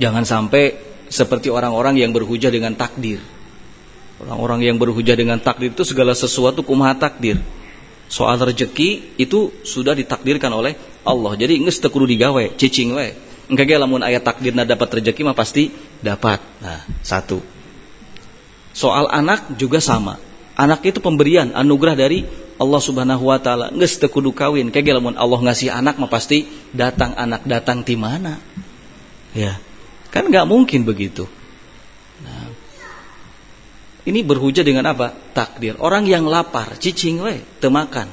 Jangan sampai seperti orang-orang yang berhujah dengan takdir. Orang-orang yang berhujah dengan takdir itu segala sesuatu kumaha takdir. Soal rezeki itu sudah ditakdirkan oleh Allah. Jadi teu kudu digawe, cicing we. Engke ge lamun aya takdirna dapat rezeki mah pasti dapat. Nah, satu. Soal anak juga sama. Anak itu pemberian anugerah dari Allah Subhanahu wa taala. Geus teu kudu kawin. Kage lamun Allah ngasih anak mah pasti datang anak datang di mana. Ya. Kan nggak mungkin begitu. Ini berhujah dengan apa? Takdir. Orang yang lapar, cicing we, temakan.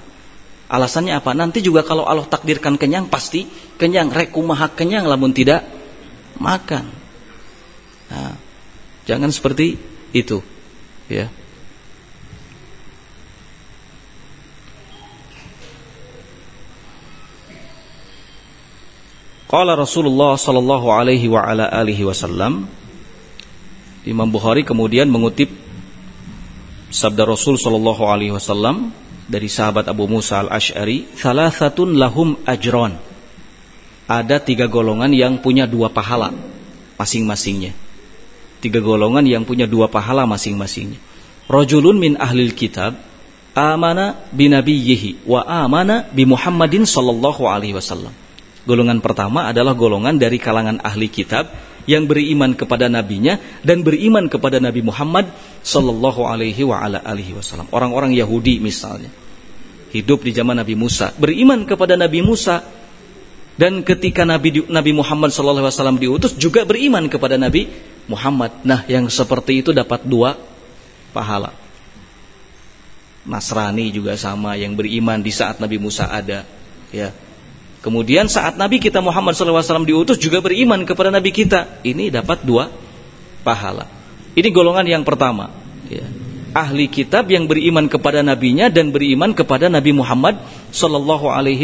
Alasannya apa? Nanti juga kalau Allah takdirkan kenyang pasti kenyang, rekumaha kenyang lamun tidak makan. Nah, jangan seperti itu. Ya. Qala Rasulullah sallallahu alaihi wa ala alihi wasallam Imam Bukhari kemudian mengutip sabda Rasul sallallahu alaihi wasallam dari sahabat Abu Musa al-Ash'ari, "Thalathatun lahum ajron." Ada tiga golongan yang punya dua pahala masing-masingnya. Tiga golongan yang punya dua pahala masing-masingnya. Rajulun min ahlil kitab amana binabiyyihi wa amana bi Muhammadin sallallahu alaihi wasallam. Golongan pertama adalah golongan dari kalangan ahli kitab yang beriman kepada nabinya dan beriman kepada Nabi Muhammad sallallahu alaihi wasallam. Orang-orang Yahudi misalnya hidup di zaman Nabi Musa, beriman kepada Nabi Musa dan ketika Nabi Nabi Muhammad sallallahu alaihi wasallam diutus juga beriman kepada Nabi Muhammad. Nah, yang seperti itu dapat dua pahala. Nasrani juga sama yang beriman di saat Nabi Musa ada, ya Kemudian saat Nabi kita Muhammad SAW diutus juga beriman kepada Nabi kita. Ini dapat dua pahala. Ini golongan yang pertama. Ya. Ahli kitab yang beriman kepada nabinya dan beriman kepada Nabi Muhammad Sallallahu Alaihi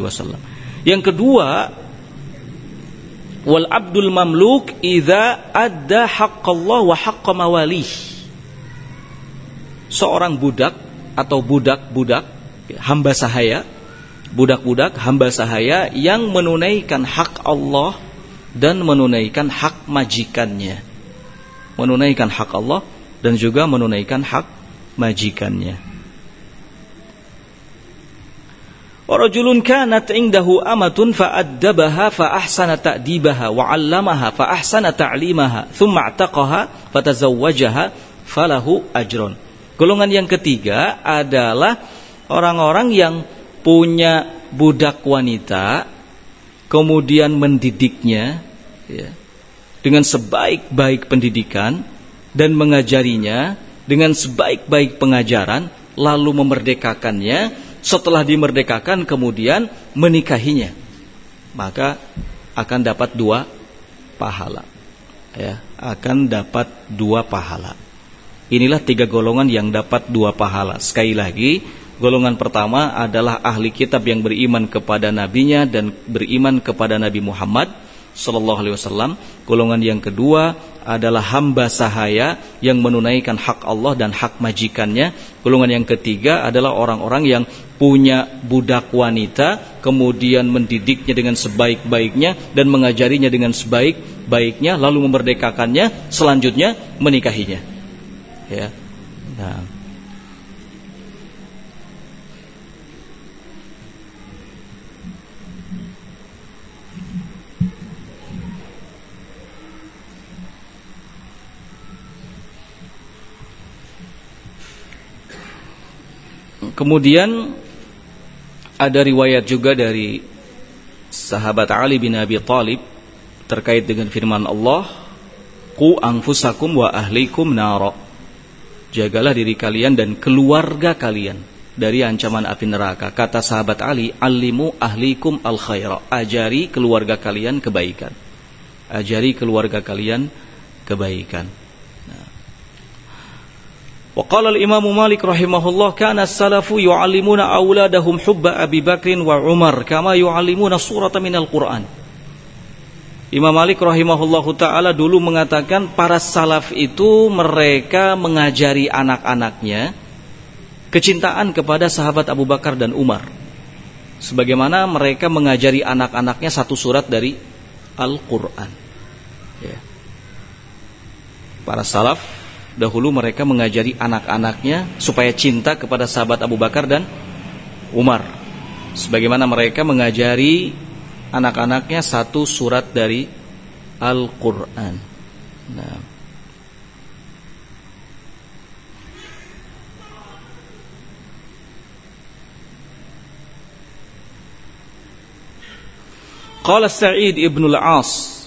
Wasallam. Yang kedua, wal abdul mamluk idza adda haqqallah wa haqqa mawalih. Seorang budak atau budak-budak hamba sahaya budak-budak hamba sahaya yang menunaikan hak Allah dan menunaikan hak majikannya. Menunaikan hak Allah dan juga menunaikan hak majikannya. Rajulun kanat indahu amatun fa'addabaha fa ahsana ta'dibaha wa 'allamaha fa ahsana ta'limaha thumma i'taqaha fatazawwajaha falahu ajrun. Golongan yang ketiga adalah orang-orang yang punya budak wanita, kemudian mendidiknya ya, dengan sebaik-baik pendidikan dan mengajarinya dengan sebaik-baik pengajaran, lalu memerdekakannya. Setelah dimerdekakan, kemudian menikahinya, maka akan dapat dua pahala. Ya, akan dapat dua pahala. Inilah tiga golongan yang dapat dua pahala. Sekali lagi, Golongan pertama adalah ahli kitab yang beriman kepada nabinya dan beriman kepada Nabi Muhammad sallallahu alaihi wasallam. Golongan yang kedua adalah hamba sahaya yang menunaikan hak Allah dan hak majikannya. Golongan yang ketiga adalah orang-orang yang punya budak wanita kemudian mendidiknya dengan sebaik-baiknya dan mengajarinya dengan sebaik-baiknya lalu memerdekakannya selanjutnya menikahinya. Ya. Nah, kemudian ada riwayat juga dari sahabat Ali bin Abi Thalib terkait dengan firman Allah, "Qu anfusakum wa ahlikum nara." Jagalah diri kalian dan keluarga kalian dari ancaman api neraka. Kata sahabat Ali, "Alimu ahlikum al khaira." Ajari keluarga kalian kebaikan. Ajari keluarga kalian kebaikan. وقال الإمام مالك رحمه الله كان السلف يعلمون أولادهم حب أبي بكر وعمر كما يعلمون yu'allimuna من القرآن Imam Malik rahimahullah taala dulu mengatakan para salaf itu mereka mengajari anak-anaknya kecintaan kepada sahabat Abu Bakar dan Umar. Sebagaimana mereka mengajari anak-anaknya satu surat dari Al-Qur'an. Ya. Para salaf dahulu mereka mengajari anak-anaknya supaya cinta kepada sahabat Abu Bakar dan Umar. Sebagaimana mereka mengajari anak-anaknya satu surat dari Al-Quran. Nah. Qala Sa'id ibn al-As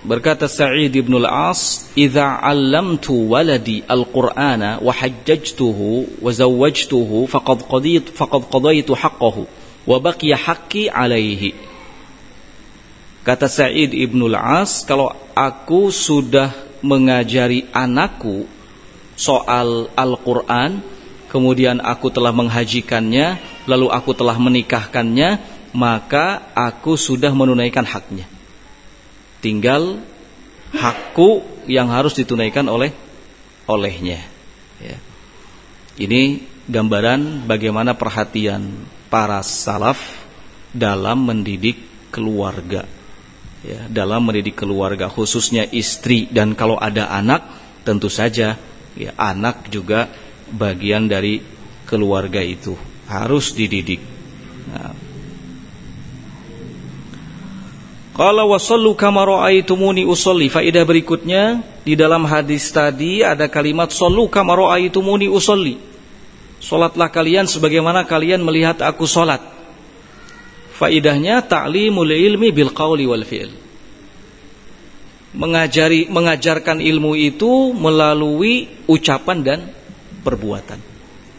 Berkata Sa'id ibn al-As, "Idza 'allamtu waladi al-Qur'ana wa hajjajtuhu wa zawwajtuhu faqad qadit faqad qadaitu haqqahu wa baqiya haqqi 'alaihi." Kata Sa'id ibn al-As, kalau aku sudah mengajari anakku soal Al-Qur'an, kemudian aku telah menghajikannya, lalu aku telah menikahkannya, maka aku sudah menunaikan haknya tinggal hakku yang harus ditunaikan oleh olehnya. Ya. Ini gambaran bagaimana perhatian para salaf dalam mendidik keluarga. Ya, dalam mendidik keluarga khususnya istri dan kalau ada anak tentu saja ya anak juga bagian dari keluarga itu harus dididik. Kalau wasallu kama raaitumuni usolli. Faedah berikutnya di dalam hadis tadi ada kalimat sallu kama raaitumuni usolli. Salatlah kalian sebagaimana kalian melihat aku salat. Faedahnya ta'limul ilmi bil qawli wal fi'l. Mengajari mengajarkan ilmu itu melalui ucapan dan perbuatan.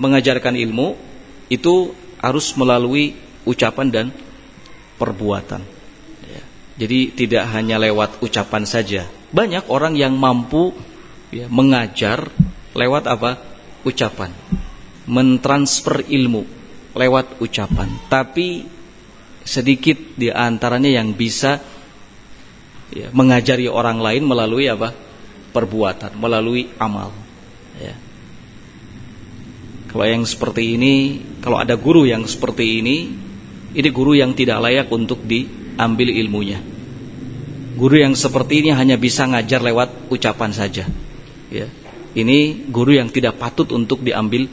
Mengajarkan ilmu itu harus melalui ucapan dan perbuatan. Jadi tidak hanya lewat ucapan saja. Banyak orang yang mampu ya, mengajar lewat apa? Ucapan. Mentransfer ilmu lewat ucapan. Tapi sedikit di antaranya yang bisa ya, mengajari orang lain melalui apa? Perbuatan, melalui amal. Ya. Kalau yang seperti ini, kalau ada guru yang seperti ini, ini guru yang tidak layak untuk diambil ilmunya. Guru yang seperti ini hanya bisa ngajar lewat ucapan saja. Ya. Ini guru yang tidak patut untuk diambil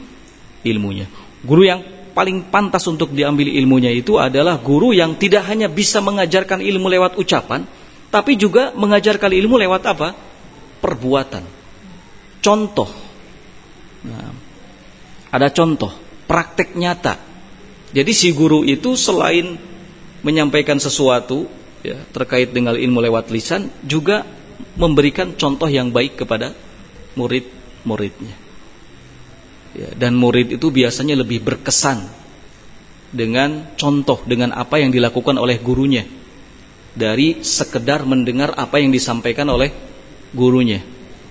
ilmunya. Guru yang paling pantas untuk diambil ilmunya itu adalah guru yang tidak hanya bisa mengajarkan ilmu lewat ucapan, tapi juga mengajarkan ilmu lewat apa? Perbuatan. Contoh. Nah, ada contoh, praktek nyata. Jadi si guru itu selain menyampaikan sesuatu ya, terkait dengan ilmu lewat lisan juga memberikan contoh yang baik kepada murid-muridnya. Ya, dan murid itu biasanya lebih berkesan dengan contoh dengan apa yang dilakukan oleh gurunya dari sekedar mendengar apa yang disampaikan oleh gurunya.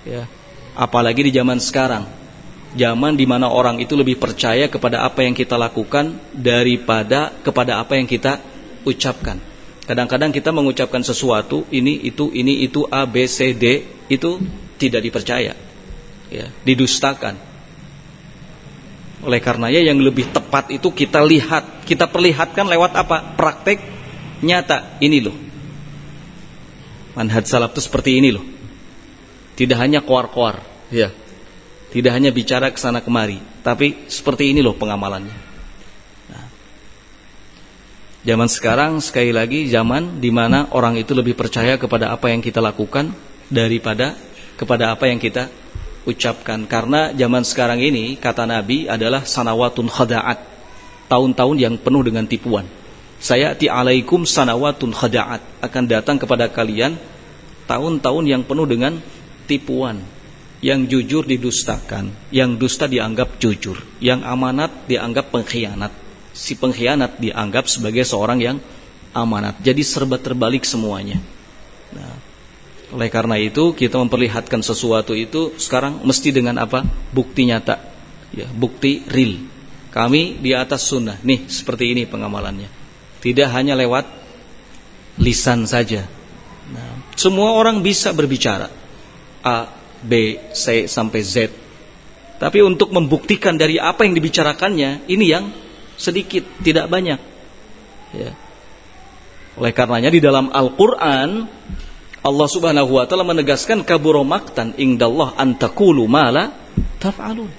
Ya, apalagi di zaman sekarang, zaman di mana orang itu lebih percaya kepada apa yang kita lakukan daripada kepada apa yang kita ucapkan. Kadang-kadang kita mengucapkan sesuatu ini itu ini itu A B C D itu tidak dipercaya. Ya, didustakan. Oleh karenanya yang lebih tepat itu kita lihat, kita perlihatkan lewat apa? Praktek nyata. Ini loh. Manhaj salaf itu seperti ini loh. Tidak hanya koar-koar, ya. Tidak hanya bicara ke sana kemari, tapi seperti ini loh pengamalannya. Zaman sekarang sekali lagi zaman di mana orang itu lebih percaya kepada apa yang kita lakukan daripada kepada apa yang kita ucapkan. Karena zaman sekarang ini kata Nabi adalah sanawatun khada'at tahun-tahun yang penuh dengan tipuan. Saya ti alaikum sanawatun khada'at akan datang kepada kalian tahun-tahun yang penuh dengan tipuan yang jujur didustakan yang dusta dianggap jujur yang amanat dianggap pengkhianat si pengkhianat dianggap sebagai seorang yang amanat jadi serba terbalik semuanya nah, oleh karena itu kita memperlihatkan sesuatu itu sekarang mesti dengan apa? Bukti nyata. Ya, bukti real. Kami di atas sunnah. Nih, seperti ini pengamalannya. Tidak hanya lewat lisan saja. Nah, semua orang bisa berbicara. A, B, C sampai Z. Tapi untuk membuktikan dari apa yang dibicarakannya, ini yang sedikit, tidak banyak. Ya. Oleh karenanya di dalam Al-Qur'an Allah Subhanahu wa taala menegaskan kaburo maktan indallah antakulu mala taf'alun.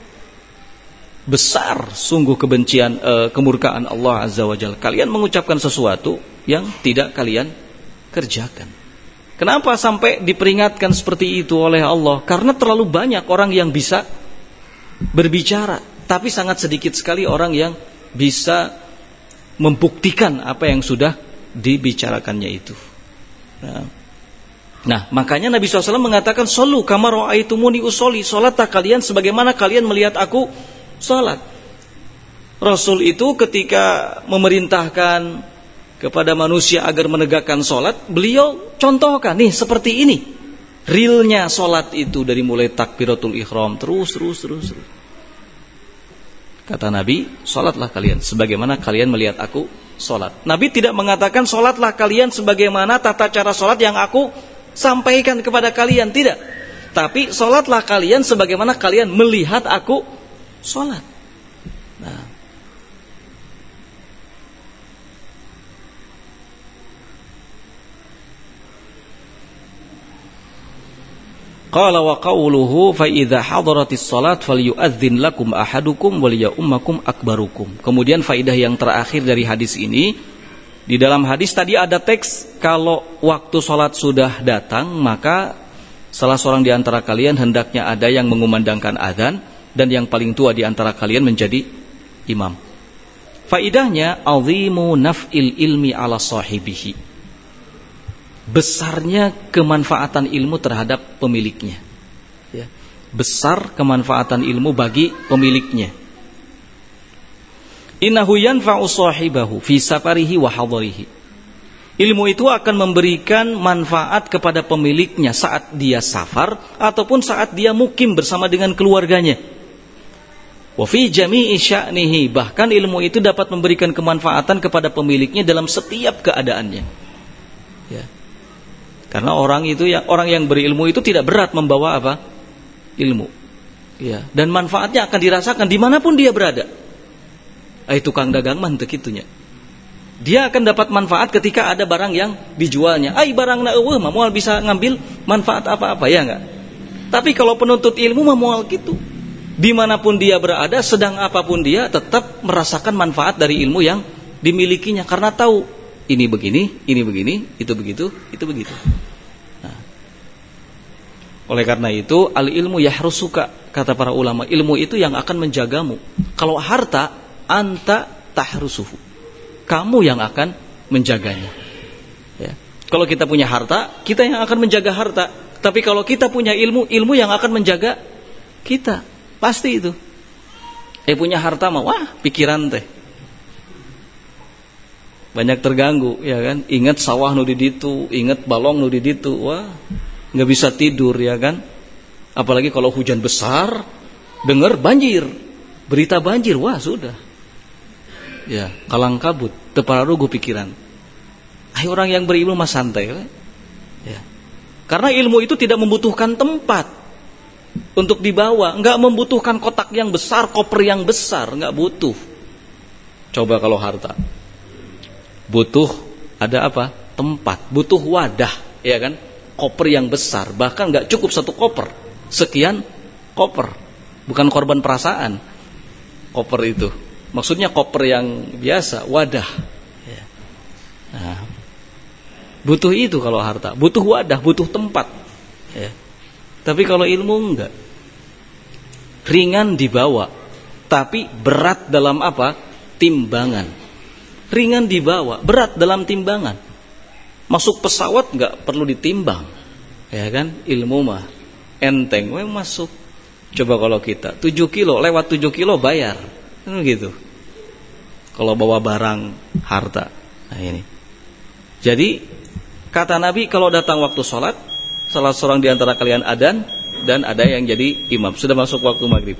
Besar sungguh kebencian uh, kemurkaan Allah Azza wa Jalla. Kalian mengucapkan sesuatu yang tidak kalian kerjakan. Kenapa sampai diperingatkan seperti itu oleh Allah? Karena terlalu banyak orang yang bisa berbicara, tapi sangat sedikit sekali orang yang bisa membuktikan apa yang sudah dibicarakannya itu. Nah, Nah, makanya Nabi SAW mengatakan, Solu kamar aitumuni usoli, solatlah kalian sebagaimana kalian melihat aku solat. Rasul itu ketika memerintahkan kepada manusia agar menegakkan solat, beliau contohkan, nih seperti ini. Realnya solat itu dari mulai takbiratul ikhram, terus, terus, terus, terus. Kata Nabi, solatlah kalian sebagaimana kalian melihat aku solat. Nabi tidak mengatakan solatlah kalian sebagaimana tata cara solat yang aku sampaikan kepada kalian. Tidak. Tapi sholatlah kalian sebagaimana kalian melihat aku sholat Qala wa qawluhu fa idza hadaratis salat falyu'adzin lakum ahadukum wal ya'ummakum akbarukum. Kemudian faidah yang terakhir dari hadis ini di dalam hadis tadi ada teks kalau waktu sholat sudah datang maka salah seorang di antara kalian hendaknya ada yang mengumandangkan adzan dan yang paling tua di antara kalian menjadi imam. Faidahnya azimu naf'il ilmi ala sahibihi. Besarnya kemanfaatan ilmu terhadap pemiliknya. Ya. Besar kemanfaatan ilmu bagi pemiliknya. Innahu yanfa'u sahibahu fi safarihi wa hadarihi. Ilmu itu akan memberikan manfaat kepada pemiliknya saat dia safar ataupun saat dia mukim bersama dengan keluarganya. Wa fi jami'i sya'nihi bahkan ilmu itu dapat memberikan kemanfaatan kepada pemiliknya dalam setiap keadaannya. Karena orang itu yang orang yang berilmu itu tidak berat membawa apa? Ilmu. Ya, dan manfaatnya akan dirasakan di mana pun dia berada ay tukang dagang mah kitunya. Dia akan dapat manfaat ketika ada barang yang dijualnya. Ay barang na eueuh mah bisa ngambil manfaat apa-apa ya enggak? Tapi kalau penuntut ilmu mah moal gitu. Di mana pun dia berada, sedang apa pun dia tetap merasakan manfaat dari ilmu yang dimilikinya karena tahu ini begini, ini begini, itu begitu, itu begitu. Nah. Oleh karena itu, al ilmu ya harus suka kata para ulama. Ilmu itu yang akan menjagamu. Kalau harta anta tahrusuhu. Kamu yang akan menjaganya. Ya. Kalau kita punya harta, kita yang akan menjaga harta. Tapi kalau kita punya ilmu, ilmu yang akan menjaga kita. Pasti itu. Eh punya harta mah, wah pikiran teh. Banyak terganggu, ya kan? Ingat sawah nu di ditu, ingat balong nu di ditu, wah nggak bisa tidur, ya kan? Apalagi kalau hujan besar, dengar banjir, berita banjir, wah sudah. Ya kalang kabut tepararugu pikiran. Ayo orang yang berilmu mas santai ya. Karena ilmu itu tidak membutuhkan tempat untuk dibawa nggak membutuhkan kotak yang besar koper yang besar nggak butuh. Coba kalau harta butuh ada apa tempat butuh wadah ya kan koper yang besar bahkan nggak cukup satu koper sekian koper bukan korban perasaan koper itu Maksudnya koper yang biasa, wadah. Ya. Nah, butuh itu kalau harta, butuh wadah, butuh tempat. Ya. Tapi kalau ilmu enggak. ringan dibawa, tapi berat dalam apa? Timbangan. Ringan dibawa, berat dalam timbangan. Masuk pesawat nggak perlu ditimbang, ya kan? Ilmu mah enteng, we masuk. Coba kalau kita 7 kilo, lewat 7 kilo bayar, kan gitu. Kalau bawa barang harta, nah ini. Jadi kata Nabi kalau datang waktu sholat, salah seorang di antara kalian adan dan ada yang jadi imam. Sudah masuk waktu maghrib.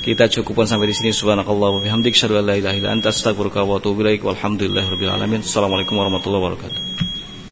Kita cukupkan sampai di sini. Subhanakallah wa bihamdik. Asyhadu an la ilaha illa anta astaghfiruka wa atubu ilaik. Walhamdulillahirabbil alamin. Assalamualaikum warahmatullahi wabarakatuh.